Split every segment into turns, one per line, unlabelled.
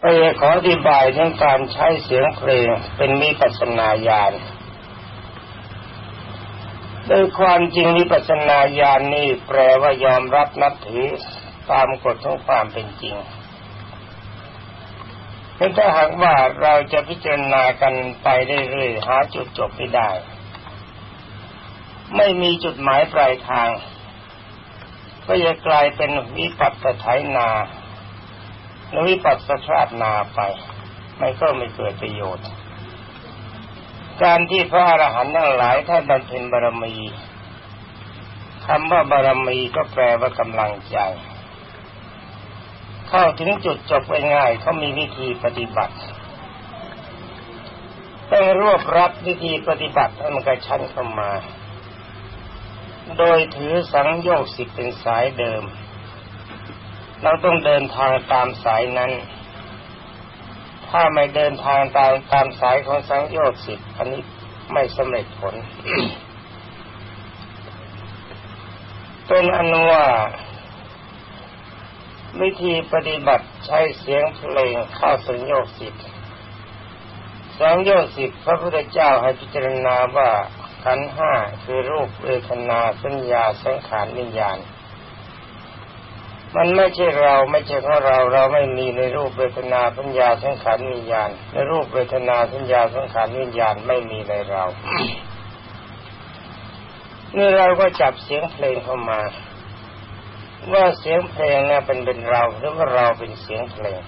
ไปขออธิบายถึงการใช้เสียงเพลงเป็นมิปัสนาญาณโดยความจริงวิปัสนาญาณนี่แปลว่ายอมรับนับถือตามกฎของความเป็นจริงถ้าหากว่าเราจะพิจารณากันไปเรื่อยๆหาจุดจบไม่ได้ ไม่มีจุดหมายปลายทาง ก็จะกลายเป็นวิปัสสไถนา หรือวิปัสสชาตินาไปไม่ก็ไม่เกิดประโยชน์ การที่พระอรหันต์ทั้งหลายท่านบำเพ็ญบารมีคำว่าบารมีก็แปลว่ากำลังใจ เข้าถึงจุดจบง่ายๆเขามีวิธีปฏิบัติต้องรวบรัดวิธีปฏิบัติให้มันกระชั้นเข้ามา โดยถือสังโยกสิบเป็นสายเดิม เราต้องเดินทางตามสายนั้น ถ้าไม่เดินทางตามตามสายของสังโยกสิบอันนี้ไม่สำเร็จผลเป็นอันว่าวิธีปฏิบัติใช้เสียงเพลงเข้าสัญญกสิบสังโยชน์สิบพระพุทธเจ้าให้พิจารณาว่าขันห้าคือรูปเวทนาสัญญาสังขารวิญญาณ มันไม่ใช่เราไม่ใช่ของเราเราไม่มีในรูปเวทนาสัญญาสังขารวิญญาณ ในรูปเวทนาสัญญาสังขารวิญญาณไม่มีในเรานี่เราก็จับเสียงเพลงเข้ามา ว่าเสียงเพลงเนี่ยเป็นเป็นเราหรือว่าเราเป็นเสียงเพลง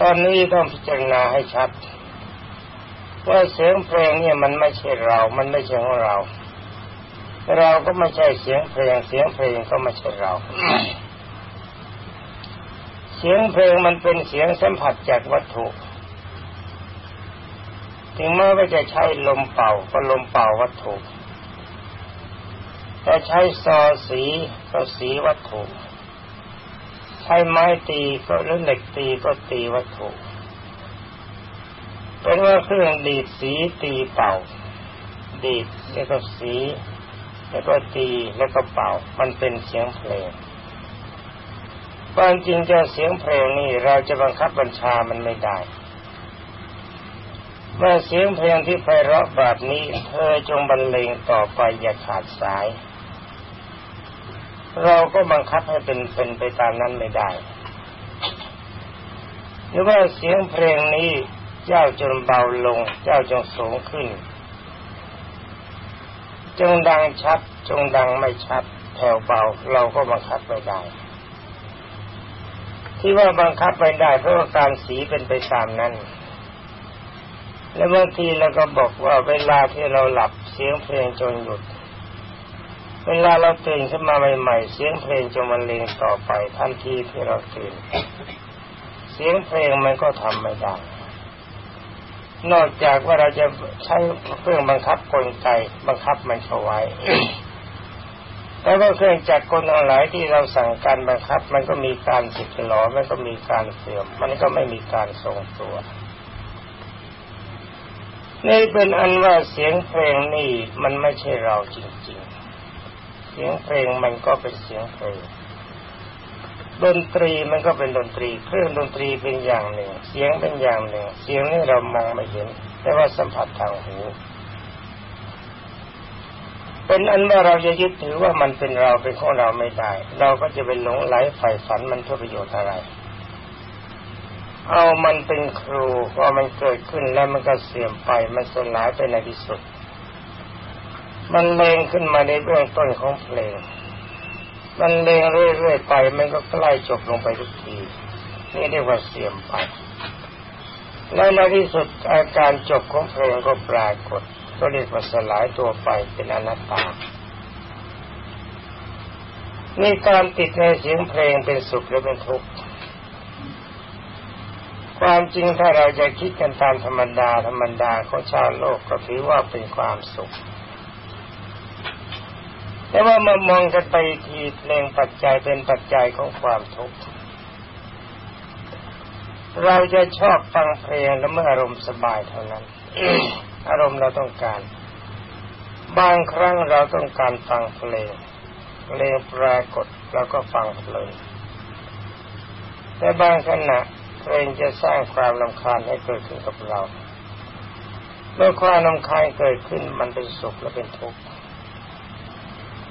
ตอนนี้ต้องพิจารณาให้ชัด ว่าเสียงเพลงเนี่ยมันไม่ใช่เรา มันไม่ใช่ของเรา เราก็ไม่ใช่เสียงเพลงเสียงเพลงก็ไม่ใช่เรา เสียงเพลงมันเป็นเสียงสัมผัสจากวัตถุ ถึงแม้ว่าจะใช้ลมเป่าก็ลมเป่าวัตถุแต่ใช้ซอสีก็สีวัตถุ ใช้ไม้ตีก็หรือเหล็กตีก็ตีวัตถุเป็นว่าเครื่องดีดสีตีเป่า ดีดแล้วก็สี แล้วก็ตีแล้วก็เป่า มันเป็นเสียงเพลงความจริงจะเสียงเพลงนี่เราจะบังคับบัญชามันไม่ได้ เมื่อเสียงเพลงที่ไพเราะแบบนี้เธอจงบรรเลงต่อไปอย่าขาดสาย เราก็บังคับให้เป็นเป็นไปตามนั้นไม่ได้หรือว่าเสียงเพลงนี้เจ้าจนเบาลง เจ้าจงสูงขึ้น จงดังชัด จงดังไม่ชัดแผ่วเบาเราก็บังคับไม่ได้ ที่ว่าบังคับไม่ได้ เพราะว่าการสีเป็นไปตามนั้น และบางทีเราก็บอกว่าเวลาที่เราหลับเสียงเพลงจนหยุด เวลาเราตื่นขึ้นมาใหม่ๆเสียงเพลงจะมันเลงต่อไปทันทีที่เราตื่น เสียงเพลงมันก็ทำไม่ได้ นอกจากว่าเราจะใช้เครื่องบังคับกลไกบังคับมันเข้าไว้แต่ว่าเครื่องจักรกลทั้งหลายที่เราสั่งการบังคับ มันก็มีการสิทธิ์หลอมันก็มีการเสื่อม มันก็ไม่มีการทรงตัวนี่เป็นอันว่าเสียงเพลงนี่มันไม่ใช่เราจริงเสียงเพลงมันก็เป็นเสียงเพลง ดนตรีมันก็เป็นดนตรี เครื่องดนตรีเป็นอย่างหนึ่ง เสียงเป็นอย่างหนึ่ง เสียงนี่เรามองไม่เห็น แต่ว่าสัมผัสทางหูเป็นอันว่าเราจะยึดถือว่ามันเป็นเราเป็นของเราไม่ได้ เราก็จะไปหลงไหลใฝ่ฝันมันเพื่อประโยชน์อะไร เอามันเป็นครูว่ามันเกิดขึ้นแล้วมันก็เสื่อมไปมันสลายไปในที่สุด มันเลงขึ้นมาในเบื้องต้นของเพลง มันเลงเรื่อยๆไปมันก็ใกล้จบลงไปทุกทีนี่เรียกว่าเสียมไปแล้วในที่สุดอาการจบของเพลงก็ปรากฏ ก็เรียกว่าสลายตัวไปเป็นอนัตตานี่การติดในเสียงเพลงเป็นสุขหรือเป็นทุกข์ความจริงถ้าเราจะคิดกันตามธรรมดาธรรมดาของชาวโลกก็ถือว่าเป็นความสุข แต่ว่ามามองกันไปทีเพลงปัจจัยเป็นปัจจัยของความทุกข์เราจะชอบฟังเพลงแล้วเมื่ออารมณ์สบายเท่านั้นอารมณ์เราต้องการ บางครั้งเราต้องการฟังเพลงเพลงปรากฏเราก็ฟังเพลงแต่บางขณะเพลงจะสร้างความลำคาญให้เกิดขึ้นกับเราเมื่อความลำคาญเกิดขึ้นมันเป็นสุขและเป็นทุกข์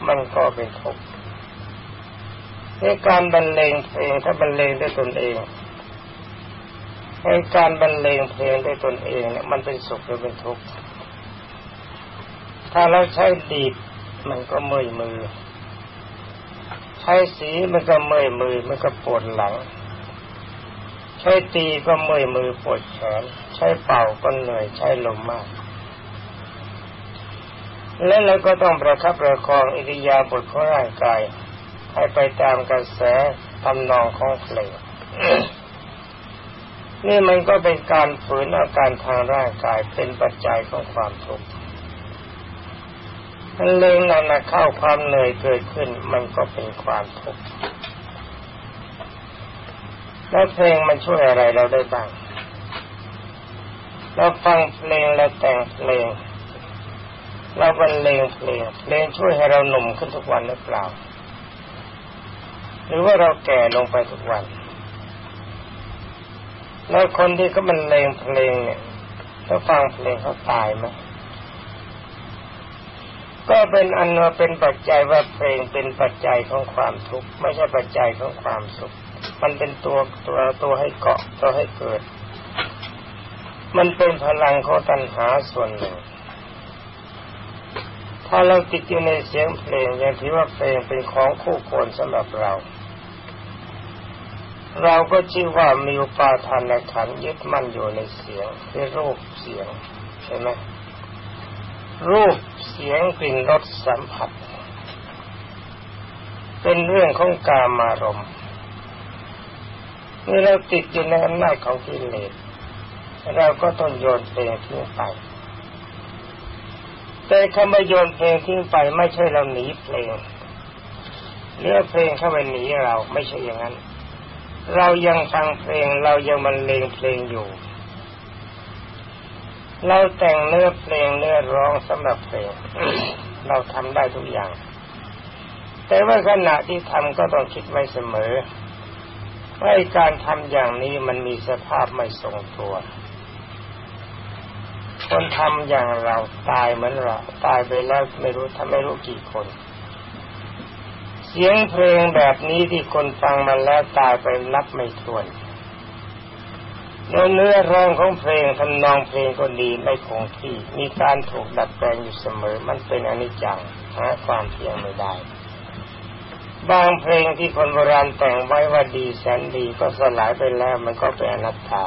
มันก็เป็นทุกข์ในการบรรเลงเพลงถ้าบรรเลงด้วยตนเองในการบรรเลงเพลงด้วยตนเองเนี่ยมันเป็นสุขหรือเป็นทุกข์ถ้าเราใช้ดีดมันก็เมื่อยมือ ใช้สีมันก็เมื่อยมือมันก็ปวดหลัง ใช้ตีก็เมื่อยมือปวดแขนใช้เป่าก็เหนื่อยใช้ลมมาก และเราก็ต้องประคับประคองอิริยาบถของร่างกาย ให้ไปตามกระแสทำนองของเพลงนี่มันก็เป็นการฝืนอาการทางร่างกายเป็นปัจจัยของความทุกข์มันเลงนั่นเข้าความเหนื่อยเกิดขึ้น มันก็เป็นความทุกข์แล้วเพลงมันช่วยอะไรเราได้บ้างเราฟังเพลงเราแต่งเพลง เราบรรเลงเพลงเพลงช่วยให้เราหนุ่มขึ้นทุกวันหรือเปล่า หรือว่าเราแก่ลงไปทุกวันแล้วคนที่เขาบรรเลงเพลงเนี่ยถ้าฟังเพลงเขาตายไหมก็เป็นอันว่าเป็นปัจจัยว่าเพลงเป็นปัจจัยของความทุกข์ไม่ใช่ปัจจัยของความสุข มันเป็นตัวตัวตัวให้เกาะตัวให้เกิด มันเป็นพลังของตัณหาส่วนหนึ่ง ถ้าเราติดอยู่ในเสียงเพลงยังถือว่าเพลงเป็นของคู่ควรสำหรับเรา เราก็ชื่อว่ามีอุปาทานในขันยึดมั่นอยู่ในเสียงคือรูปเสียงใช่ไหมรูปเสียงกลิ่นรสสัมผัส เป็นเรื่องของกามารมณ์เมื่อเราติดอยู่ในอำนาจของกิเลสเราก็ต้องโยนเพลงทิ้งไป แต่คำว่าโยนเพลงทิ้งไปไม่ใช่เราหนีเพลงเนื้อเพลงเข้าไปหนีเราไม่ใช่อย่างนั้น เรายังฟังเพลงเรายังบรรเลงเพลงอยู่ เราแต่งเนื้อเพลงเนื้อร้องสำหรับเพลง เราทำได้ทุกอย่าง แต่ว่าขณะที่ทำก็ต้องคิดไว้เสมอว่าการทำอย่างนี้มันมีสภาพไม่ทรงตัว คนทำอย่างเราตายเหมือนเราตายไปแล้วไม่รู้ทำไม่รู้กี่คน เสียงเพลงแบบนี้ที่คนฟังมาแล้วตายไปนับไม่ถ้วนแล้วเนื้อร้องของเพลงทำนองเพลงก็ดีไม่คงที่ มีการถูกดัดแปลงอยู่เสมอ มันเป็นอนิจจังหาความเที่ยงไม่ได้บางเพลงที่คนโบราณแต่งไว้ว่าดีแสนดีก็สลายไปแล้วมันก็เป็นอนัตตา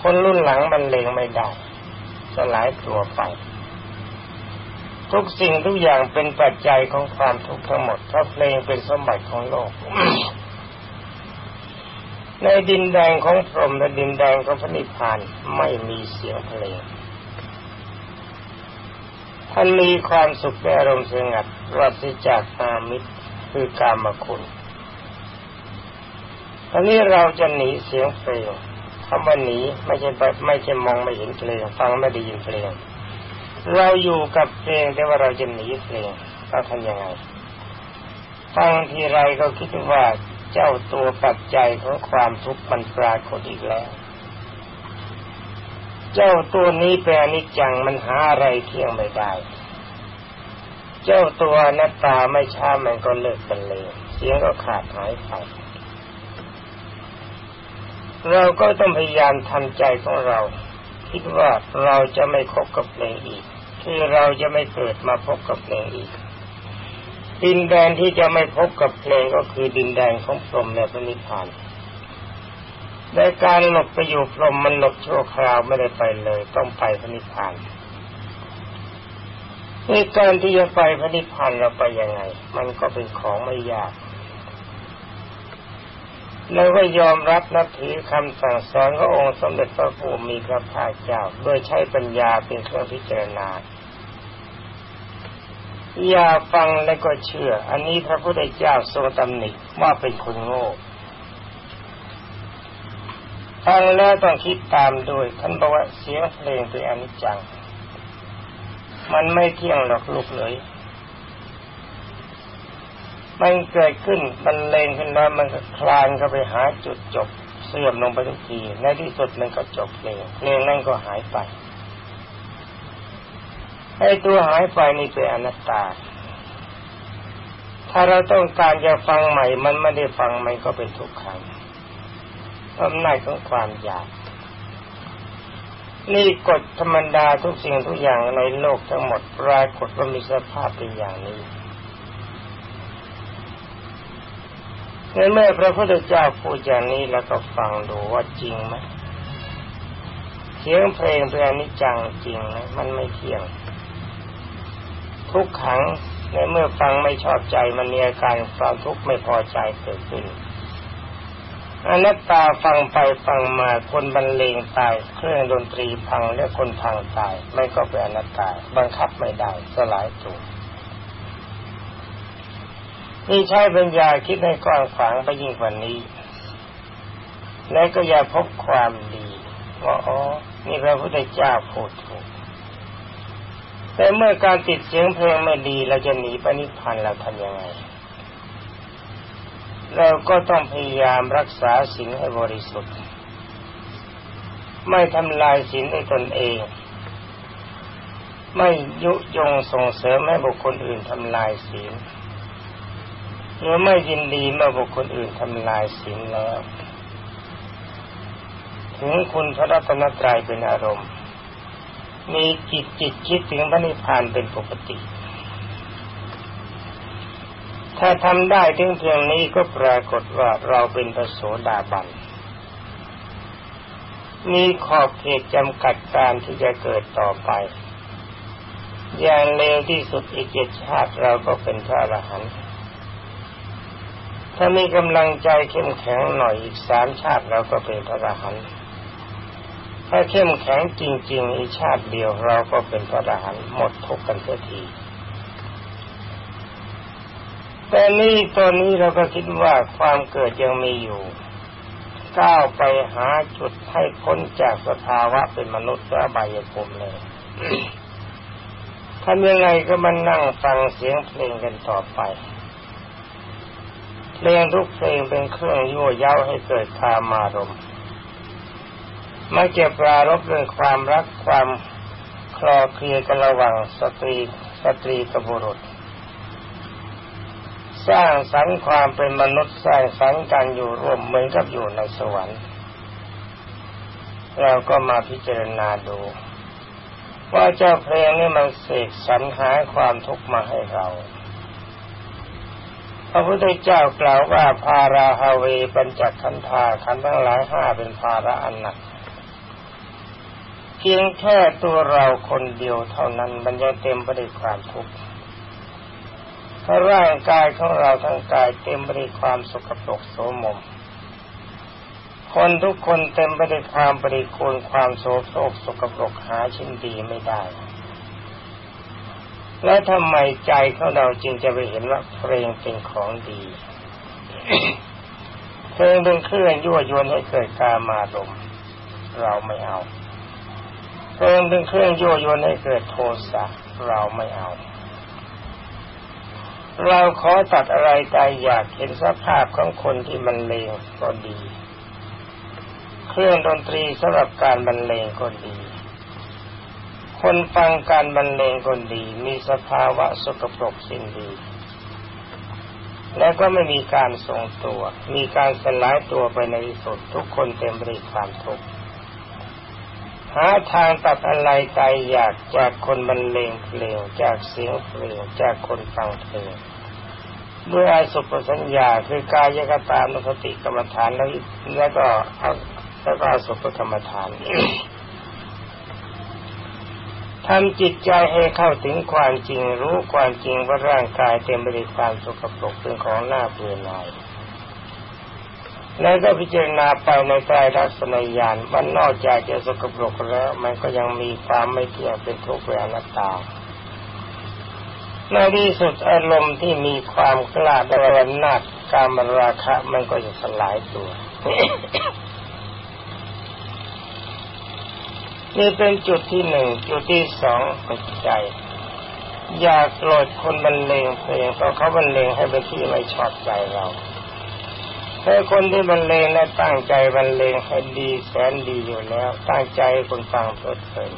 คนรุ่นหลังบรรเลงไม่ได้ สลายตัวไป ทุกสิ่งทุกอย่างเป็นปัจจัยของความทุกข์ทั้งหมดเพราะเพลงเป็นสมบัติของโลก ในดินแดงของพรหมและดินแดงของพระนิพพานไม่มีเสียงเพลงท่านมีความสุขในอารมณ์สงัดรัศจากอามิตรคือกามคุณทีนี้เราจะหนีเสียงเพลง คำว่าหนีไม่ใช่ไม่ใช่มองไม่เห็นเพลงฟังไม่ได้ยินเพลงเราอยู่กับเพลงแต่ว่าเราจะหนีเพลงเราทำยังไงฟังทีไรก็คิดว่าเจ้าตัวปัจจัยของความทุกข์มันปรากฏอีกแล้ว เจ้าตัวนี้แปลนิจจังมันหาอะไรเที่ยงไม่ได้ เจ้าตัวนัตตาไม่ช้ามันก็เลิกกันเลยเสียงก็ขาดหายไป เราก็ต้องพยายามทำใจของเรา คิดว่าเราจะไม่คบกับเพลงอีก คือเราจะไม่เกิดมาพบกับเพลงอีก ดินแดนที่จะไม่พบกับเพลงก็คือดินแดนของพรหมและพระนิพพานในการหลบไปอยู่พรหมมันหลบชั่วคราวไม่ได้ไปเลย ต้องไปพระนิพพานในการที่จะไปพระนิพพานเราไปยังไง มันก็เป็นของไม่ยาก แล้วก็ยอมรับนับถือคำสั่งสอนขององค์สมเด็จพระผู้มีพระภาคเจ้า โดยใช้ปัญญาเป็นเครื่องพิจารณา อย่าฟังแล้วก็เชื่อ อันนี้พระพุทธเจ้าทรงตำหนิว่าเป็นคนโง่ฟังแล้วต้องคิดตามด้วยท่านบอกว่าเสียงเพลงเป็นอนิจจัง มันไม่เที่ยงหรอกลูกเลย มันเกิดขึ้นมันเลงขึ้นมามันก็คลานเข้าไปหาจุดจบ เสื่อมลงไปทุกทีในที่สุดมันก็จบเพลงเพลงนั่นก็หายไปไอ้ตัวหายไปนี่เป็นอนัตตา ถ้าเราต้องการจะฟังใหม่ มันไม่ได้ฟังมันก็เป็นทุกขังอำนาจของความอยาก นี่กฎธรรมดาทุกสิ่งทุกอย่างในโลกทั้งหมดปรากฏว่ามีสภาพเป็นอย่างนี้ ในเมื่อพระพุทธเจ้าพูดอย่างนี้แล้วก็ฟังดูว่าจริงไหมเสียงเพลงเป็นอนิจจังจริงไหมมันไม่เที่ยง ทุกขังในเมื่อฟังไม่ชอบใจมันมีอาการความทุกข์ไม่พอใจเกิดขึ้นอนัตตาฟังไปฟังมาคนบรรเลงตาย เครื่องดนตรีพังและคนพังตาย ไม่ก็เป็นอนัตตา บังคับไม่ได้สลายตัว นี่ใช้ปัญญาคิดให้กว้างขวางไปยิ่งกว่านี้ และก็อย่าพบความดีว่าอ๋อ นี่พระพุทธเจ้าพูดถูกแต่เมื่อการติดเสียงเพลงไม่ดีเราจะหนีปนิพพานเราทำยังไง เราก็ต้องพยายามรักษาศีลให้บริสุทธิ์ ไม่ทำลายศีลในตนเอง ไม่ยุยงส่งเสริมให้บุคคลอื่นทำลายศีล หรือไม่ยินดีเมื่อบุคคลอื่นทำลายศีลแล้ว ถึงคุณพระรัตนตรัยเป็นอารมณ์ มีจิตจิตคิดถึงพระนิพพานเป็นปกติ ถ้าทำได้ถึงเพียงนี้ก็ปรากฏว่าเราเป็นพระโสดาบันมีขอบเขตจำกัดการที่จะเกิดต่อไป อย่างเร็วที่สุดอีกเจ็ดชาติเราก็เป็นพระอรหันต์ ถ้ามีกำลังใจเข้มแข็งหน่อยอีกสามชาติเราก็เป็นพระอรหันต์ถ้าเข้มแข็งจริง ๆ อีกชาติเดียวเราก็เป็นพระอรหันต์หมดทุกข์กันเสียทีแต่นี่ตอนนี้เราก็คิดว่าความเกิดยังมีอยู่ ก้าวไปหาจุดให้พ้นจากสภาวะเป็นมนุษย์และบายภูมิเลยทำยังไงก็มานั่งฟังเสียงเพลงกันต่อไป เพลงทุกเพลงเป็นเครื่องยั่วย้าให้เกิดคามารมมาเก็บปรารบเรื่องความรักความคลอเคลียกันระหว่างสตรีสตรีกับบุรุษ สร้างสรรค์ความเป็นมนุษย์สร้างสรรค์การอยู่ร่วมเหมือนกับอยู่ในสวรรค์เราก็มาพิจารณาดู ว่าเจ้าเพลงนี่มันเสกสรรหาความทุกข์มาให้เรา ระพุทธเจ้ากล่าวว่าพาราฮาเวปัญจขันธาขันทั้งหลายห้าเป็นภาระอันหนักเพียงแค่ตัวเราคนเดียวเท่านั้นมันยังเต็มไปด้วยความทุกข์ถ้าร่างกายของเราทั้งกายเต็มไปด้วยความสกปรกโสมม คนทุกคนเต็มไปด้วยความปริคูลความโสโครกสกปรกหาชิ้นดีไม่ได้ แล้วทำไมใจของเราจึงจะไปเห็นว่าเพลงเป็นของดีเพลงเป็นเครื่องยั่วยวนให้เกิดการมารมเราไม่เอาเพลงเป็นเครื่องยั่วยวนให้เกิดโทสะเราไม่เอา เราขอตัดอะไรใจอยากเห็นสภาพของคนที่มันเลงก็ดี เครื่องดนตรีสำหรับการบรรเลงก็ดี คนฟังการบรรเลงคนดี มีสภาวะสกปรกสิ้นดี และก็ไม่มีการทรงตัว มีการสลายตัวไปในที่สุดทุกคนเต็มไปด้วยความทุกข์หาทางตัดอะไรใจอยากจากคนบรรเลงเพลงจากเสียงเพลงจากคนฟังเพลงด้วยอาสุปสัญญาคือกายกตานุสติกรรมฐานแล้วแล้วก็แล้วก็สุปธรรมฐาน ทำจิตใจให้เข้าถึงความจริงรู้ความจริงว่าร่างกายเต็มไปด้วยความสกปรกเป็นของหน้าเบื่อหน่ายแล้วก็พิจารณาไปในใจรัศนญาณว่านอกจากจะสกปรกแล้ว มันก็ยังมีความไม่เที่ยงเป็นทุกข์เป็นอนัตตาในที่สุดอารมณ์ที่มีความกล้าดรนนาจการมราคะมันก็จะสลายตัว นี่เป็นจุดที่หนึ่งจุดที่สองปัจจัยอย่าโกรธคนบรรเลงเพลงเพราะเขาบรรเลงให้เป็นที่ไม่ชอบใจเราถ้าคนที่บรรเลงและตั้งใจบรรเลงให้ดีแสนดีอยู่แล้ว ตั้งใจคนฟังเพลิดเพลิน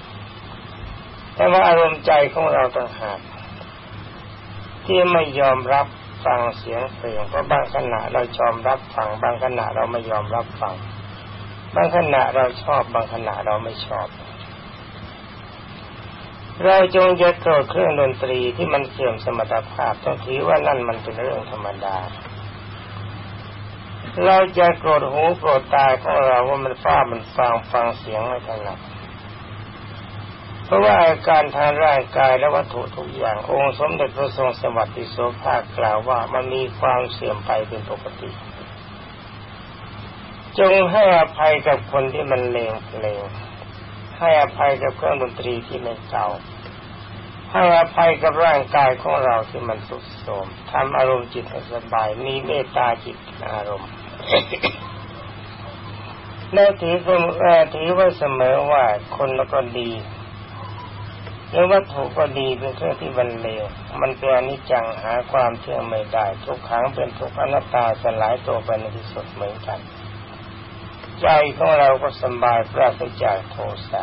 แต่ว่าอารมณ์ใจของเราต่างหากที่ไม่ยอมรับฟังเสียงเพลงเพราะบางขณะเรายอมรับฟังบางขณะเราไม่ยอมรับฟังบางขณะเราชอบบางขณะเราไม่ชอบ เราจงจะโกรธเครื่องดนตรีที่มันเสื่อมสมรรถภาพต้องถือว่านั่นมันเป็นเรื่องธรรมดา เราจะโกรธหูโกรธตาของเราว่ามันฟ้ามันฟังฟังเสียงไม่ถนัดเพราะว่าอาการทางร่างกายและวัตถุทุกอย่างองค์สมเด็จพระทรงสวัสดิโสภาคกล่าวว่ามันมีความเสื่อมไปเป็นปกติ จงให้อภัยกับคนที่มันเลงเพลง ให้อภัยกับเครื่องดนตรีที่ไม่เก่าให้อภัยกับร่างกายของเราที่มันสุดโทมทำอารมณ์จิตให้สบาย มีเมตตาจิตอารมณ์และถือถือว่าเสมอว่าคนแล้วก็ดีหรือวัตถุก็ดีเป็นเครื่องที่บรรเลงมันเป็นอนิจจังหาความเชื่อไม่ได้ ทุกครั้งเป็นทุกอนัตตาสลายตัวไปในที่สุดเหมือนกัน ใจของเราก็สบายปราศจากโทสะ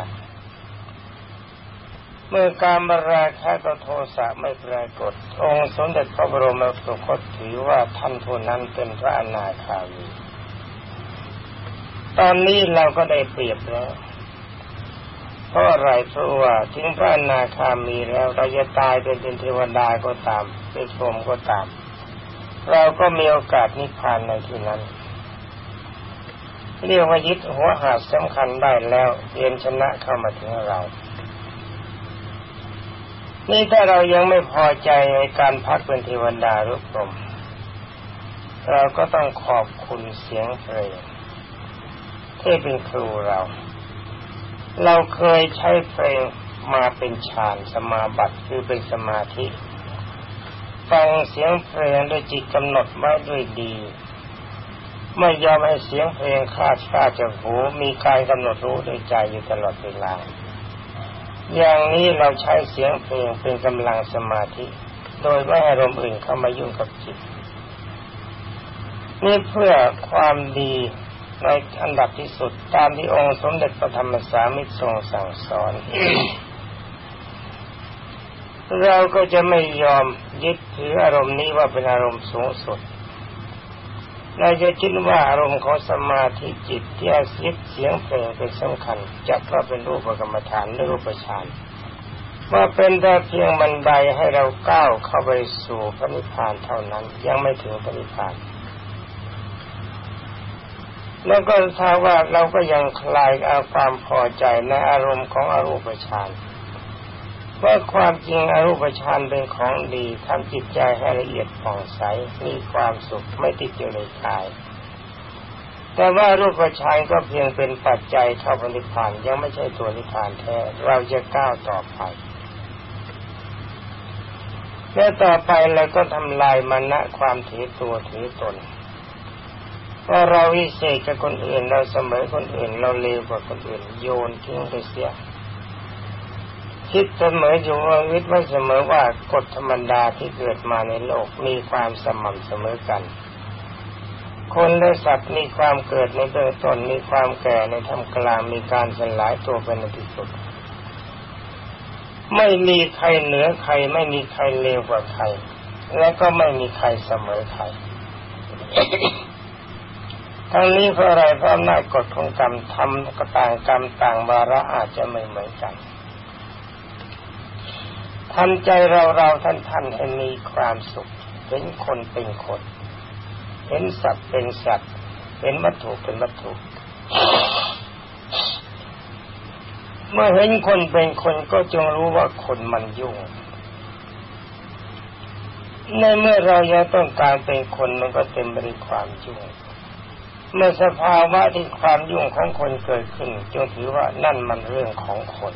เมื่อการบราคะก็โทสะไม่ปรากฏ องค์สมเด็จพระบรมสุคตถือว่าท่านผู้นั้นเป็นพระอนาคามีตอนนี้เราก็ได้เปรียบแล้วเพราะอะไรเพราะว่าถึงพระนาคามีแล้วเราจะตายเป็นเทวดาก็ตามเป็นพรหมก็ตาม เราก็มีโอกาสนิพพานในที่นั้น เรียกว่ายึดหัวหาดสำคัญได้แล้วเรียนชนะเข้ามาถึงเรา นี่ถ้าเรายังไม่พอใจในการพักเป็นเทวดารือพรมเราก็ต้องขอบคุณเสียงเพลงที่เป็นครูเรา เราเคยใช้เพลงมาเป็นฌานสมาบัติคือเป็นสมาธิฟังเสียงเพลงด้วยจิตกำหนดไว้ด้วยดี ไม่ยอมให้เสียงเพลงคาดคาดจากหูมีการกำหนดรู้ด้วยใจอยู่ตลอดเวลา อย่างนี้เราใช้เสียงเพลงเป็นกำลังสมาธิ โดยไม่ให้ลมอื่นเข้ามายุ่งกับจิต นี่เพื่อความดีในอันดับที่สุดตามที่องค์สมเด็จพระธรรมสามิตรทรงสั่งสอน เราก็จะไม่ยอมยึดถืออารมณ์นี้ว่าเป็นอารมณ์สูงสุด เราจะคิดว่าอารมณ์ของสมาธิจิตที่อาศัยเสียงเพลงเป็นสำคัญจะก็เป็นรูปกรรมฐานหรือรูปฌานว่าเป็นแต่เพียงบันไดให้เราก้าวเข้าไปสู่พระนิพพานเท่านั้นยังไม่ถึงพระนิพพาน แล้วก็ถ้าบว่าเราก็ยังคลายอาความพอใจในอารมณ์ของอรูปฌาน ว่าความจริงอรูปฌานเป็นของดีทำจิตใจให้ละเอียดผ่องใสมีความสุขไม่ติดอยู่ในกาย แต่ว่ารูปฌานก็เพียงเป็นปัจจัยเข้าปณิพานยังไม่ใช่ตัวนิพพานแท้เราจะก้าวต่อไปและต่อไปเราก็ทำลายมณะความถือตัวถือตนว่าเราวิเศษกับคนอื่นเราเสมอคนอื่น เราเลวกว่าคนอื่น โยนทิ้งไปเสีย คิดเสมออยู่ว่าวิทย์ไว่เสมอว่ากฎธรรมดาที่เกิดมาในโลกมีความสม่ำเสมอกัน คนและสัตว์มีความเกิดในเบื้องต้นมีความแก่ในทำกลางมีการสลายตัวเป็นที่สุด ไม่มีใครเหนือใครไม่มีใครเลวกว่าใคร และก็ไม่มีใครเสมอใครทั้งนี้เพราะอะไรเพราะอำนาจกฎของกรรมทำก็ต่างกรรมต่างวาระอาจจะไม่เหมือนกัน ทำใจเราเราท่านท่านให้มีความสุข เห็นคนเป็นคน เห็นสัตว์เป็นสัตว์ เห็นวัตถุเป็นวัตถุ เมื่อเห็นคนเป็นคนก็จงรู้ว่าคนมันยุ่ง ในเมื่อเรายังต้องการเป็นคนมันก็เต็มไปด้วยความยุ่งเมื่อสภาวะที่ความยุ่งของคนเกิดขึ้นจงถือว่านั่นมันเรื่องของคน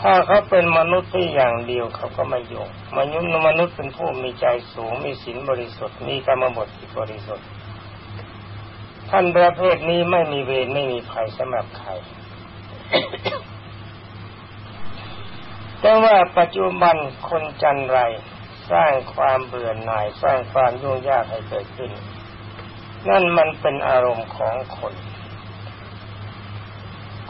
ถ้าเขาเป็นมนุษย์ที่อย่างเดียวเขาก็ไม่ยงมนุษย์มนุษย์เป็นผู้มีใจสูงมีศีลบริสุทธิ์มีกรรมบทที่บริสุทธิ์ ท่านประเภทนี้ไม่มีเวรไม่มีภัยสำหรับใครแต่ว่าปัจจุบันคนจันไรสร้างความเบื่อหน่ายสร้างความยุ่งยากให้เกิดขึ้น นั่นมันเป็นอารมณ์ของคน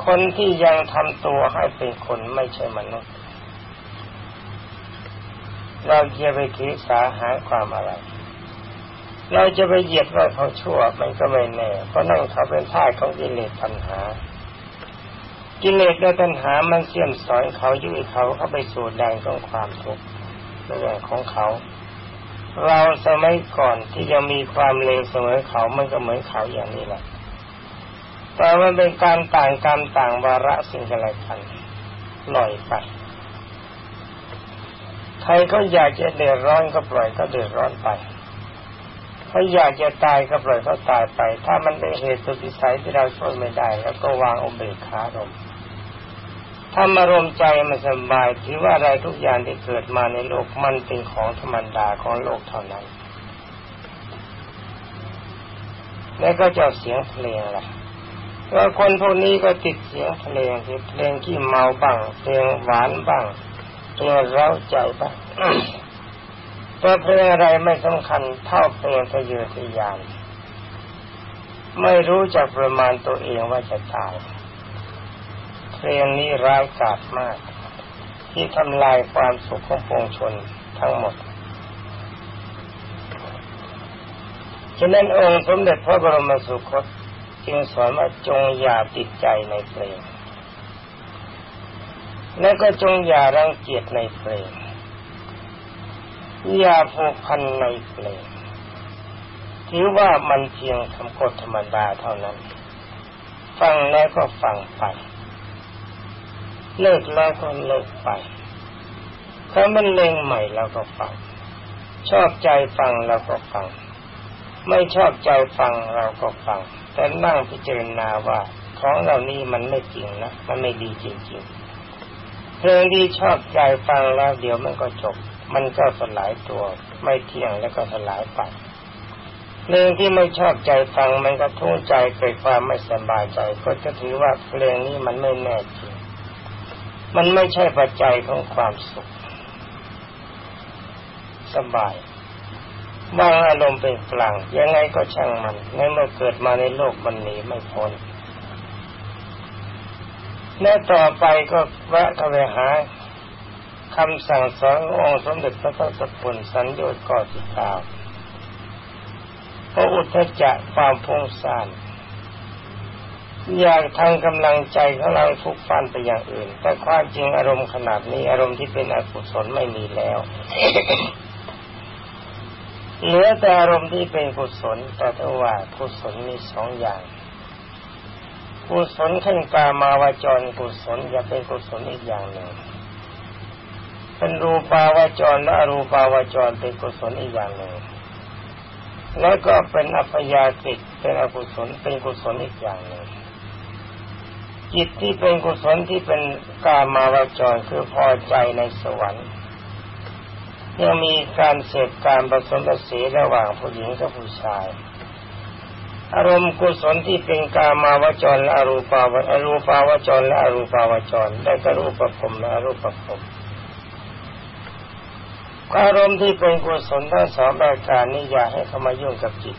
คนที่ยังทำตัวให้เป็นคนไม่ใช่มนุษย์ เราจะไปถือสาหาความอะไร เราจะไปเหยียดว่าเขาชั่วมันก็ไม่แน่ เพราะนั่นเขาเป็นท่าของกิเลสปัญหา กิเลสและปัญหามันเสี่ยมสอนเขายุ่ยเขาเข้าไปสู่แดนของความทุกข์เรื่องของเขา เราสมัยก่อนที่ยังมีความเลวเสมอเขามันก็เหมือนเขาอย่างนี้แหละ แต่มันเป็นการต่างกรรมต่างวาระสิ่งอะไรกันปล่อยไปใครเขาอยากจะเดือดร้อนก็ปล่อยก็เดือดร้อนไปเขาอยากจะตายก็ปล่อยเขาตายไป ถ้ามันเป็นเหตุสุดวิสัยที่เราช่วยไม่ได้ แล้วก็วางอุเบกขาลงถ้ามารมใจมันสบายถือว่าอะไรทุกอย่างที่เกิดมาในโลกมันเป็นของธรรมดาของโลกเท่านั้น แล้วก็จะเสียงเพลงล่ะ แล้วคนพวกนี้ก็ติดเสียงเพลงที่เพลงที่เมาบ้างเพลงหวานบ้างเพลงเร้าใจบ้างแต่เพลงอะไรไม่สำคัญเท่าเพลงทะเยอทะยานไม่รู้จักประมาณตัวเองว่าจะตายเพลงนี้ร้ายกาจมาก ที่ทำลายความสุขของปวงชนทั้งหมด ฉะนั้นองค์สมเด็จพระบรมสุคต จึงสอนว่าจงอย่าติดใจในเพลง และก็จงอย่ารังเกียจในเพลง อย่าผูกพันในเพลงถือว่ามันเพียงคำกฎธรรมดาเท่านั้น ฟังแล้วก็ฟังไป เลิกแล้วก็เลิกไป ถ้ามันเล่งใหม่เราก็ฟัง ชอบใจฟังเราก็ฟัง ไม่ชอบใจฟังเราก็ฟัง แต่นั่งพิจารณาว่าของเหล่านี้มันไม่จริงนะ มันไม่ดีจริงๆเพลงที่ชอบใจฟังแล้วเดี๋ยวมันก็จบ มันก็สลายตัว ไม่เที่ยงแล้วก็สลายไปเพลงที่ไม่ชอบใจฟังมันก็ทุกข์ใจเกิดความไม่สบายใจ ก็จะถือว่าเพลงนี้มันไม่แน่จริง มันไม่ใช่ปัจจัยของความสุขสบาย บางอารมณ์เป็นกลางยังไงก็ช่างมันในเมื่อเกิดมาในโลกมันหนีไม่พ้นและต่อไปก็แวะเข้าไปหาคำสั่งสอนองค์สมเด็จพระพุทศพลสัญญต์ก่อสิกาวพระอุทธจักความพงสานอยากทางกำลังใจของเราฟุกฟันไปอย่างอื่น แต่ความจริงอารมณ์ขนาดนี้อารมณ์ที่เป็นอกุศลไม่มีแล้ว เหลือแต่อารมณ์ที่เป็นกุศลแต่ถ้าว่ากุศลมีสองอย่างกุศลขั้นกามาวจรกุศลอย่าเป็นกุศลอีกอย่างหนึ่งเป็นรูปาวจรและอรูปาวจรเป็นกุศลอีกอย่างหนึ่งแล้วก็เป็นอัพยาติเป็นอกุศลเป็นกุศลอีกอย่างหนึ่งจิตที่เป็นกุศลที่เป็นกามาวจรคือพอใจในสวรรค์ ยังมีการเสพการผสมผสานระหว่างผู้หญิงกับผู้ชาย อารมณ์กุศลที่เป็นกามาวจรและอรูปาวอรูปาวจรและอรูปาวจรได้กรูปภพและอรูปภพอารมณ์ที่เป็นกุศลทั้งสองประการนี้อย่าให้เข้ามายุ่งกับจิต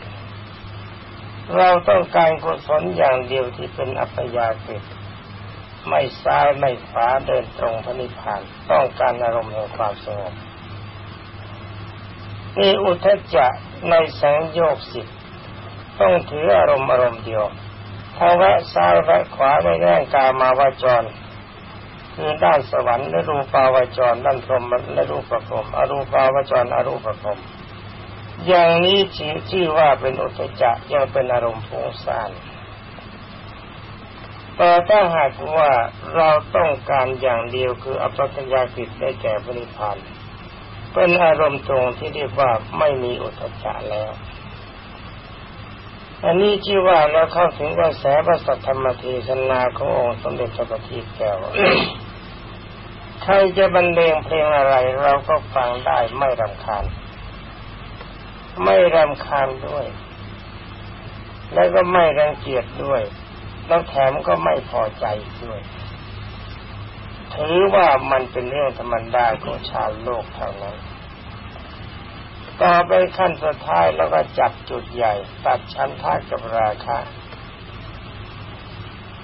เราต้องการกุศลอย่างเดียวที่เป็นอัปยาเกิดไม่ซ้ายไม่ขวาเดินตรงพระนิพพาน ต้องการอารมณ์แห่งความสงบ นี่อุทจจะในสังโยกสิบต้องถืออารมณ์อารมณ์เดียวถ้าแวะซ้ายแวะขวาในด้านกามาวาจร คือด้านสวรรค์และรูปาวาจรด้านพรหมและรูปพรหมอรูปาวาจรอรูปพรหมอย่างนี้ชื่อชื่อว่าเป็นอุทจจะยังเป็นอารมณ์ฟุ้งซ่านแต่ถ้าหากว่าเราต้องการอย่างเดียวคืออัปปยากิจได้แก่บริพาน เป็นอารมณ์ตรงที่เรียกว่าไม่มีอุทจารแล้ว อันนี้ชื่อว่าเราเข้าถึงกระแสพระสัทธรรมเทศนาขององค์สมเด็จพระบัณฑิตแก้วใครจะบรรเลงเพลงอะไรเราก็ฟังได้ไม่รำคาญ ไม่รำคาญด้วย แล้วก็ไม่รังเกียจด้วย แล้วแถมก็ไม่พอใจด้วย ถือว่ามันเป็นเรื่องธรรมดาของชาวโลกเท่านั้นต่อไปขั้นสุดท้ายแล้วก็จับจุดใหญ่ ตัดชั้นท่ากับราคะ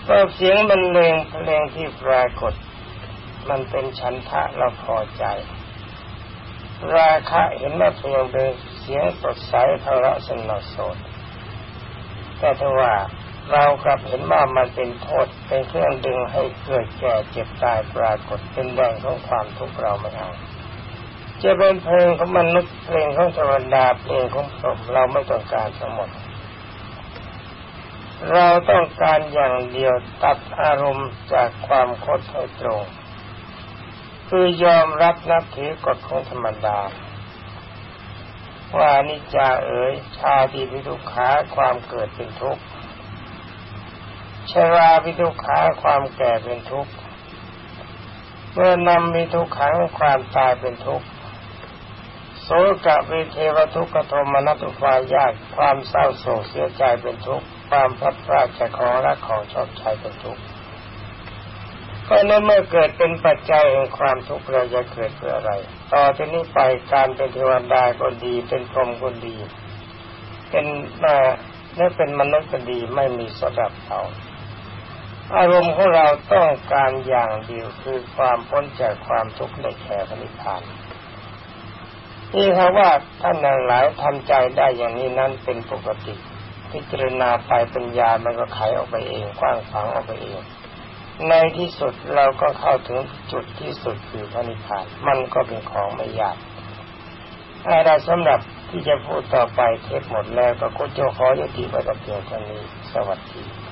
เปิดเสียงบรรเลงเพลงที่ปรากฏ มันเป็นชั้นทะเราพอใจ ราคะเห็นว่าเพลงเป็นเสียงสดใสทะเลาะสนอสดแต่ถ้าว่า เรากลับเห็นว่ามันเป็นโทษเป็นเครื่องดึงให้เกิดแก่เจ็บตายปรากฏเป็นแดงของความทุกข์เราไม่เอาจะเป็นเพลงของมนุษย์เพลงของเทวดาเพลงของพรหมเราไม่ต้องการทั้งหมด เราต้องการอย่างเดียวตัดอารมณ์จากความคดให้ตรง คือยอมรับนับถือกฎของธรรมดาว่านิจจาเอ๋ยชาติพิทุกขาความเกิดเป็นทุกข์ ชราพิทุกขาความแก่เป็นทุกข์เมื่อนำมีทุกขังความตายเป็นทุกข์โสกะวิเทวทุกขโทมนัตุฟายากความเศร้าโศกเสียใจเป็นทุกข์ความพัดพลาดจากของรักของชอบใจเป็นทุกข์ก็ในเมื่อเกิดเป็นปัจจัยแห่งความทุกข์เราจะเกิดเพื่ออะไร ต่อจากนี้ไปการเป็นเทวดาก็ดี เป็นพรหมก็ดี เป็นมาและเป็นมนุษย์ก็ดีไม่มีสำหรับเรา อารมณ์ของเราต้องการอย่างเดียวคือความพ้นจากความทุกข์ในแก่พนิพพานนี่ครับว่าท่านหลายทำใจได้อย่างนี้นั้นเป็นปกติ พิจารณาไปปัญญามันก็ไขออกไปเองกว้างฝังออกไปเอง ในที่สุดเราก็เข้าถึงจุดที่สุดคือพระนิพพานมันก็เป็นของไม่ยากอะไรสำหรับที่จะพูดต่อไปเทปหมดแล้วก็คุจะขอยุติไปแต่เพียงเท่านี้สวัสดี